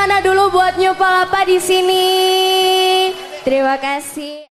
mana dulu buat New apa di sini. Terima kasih.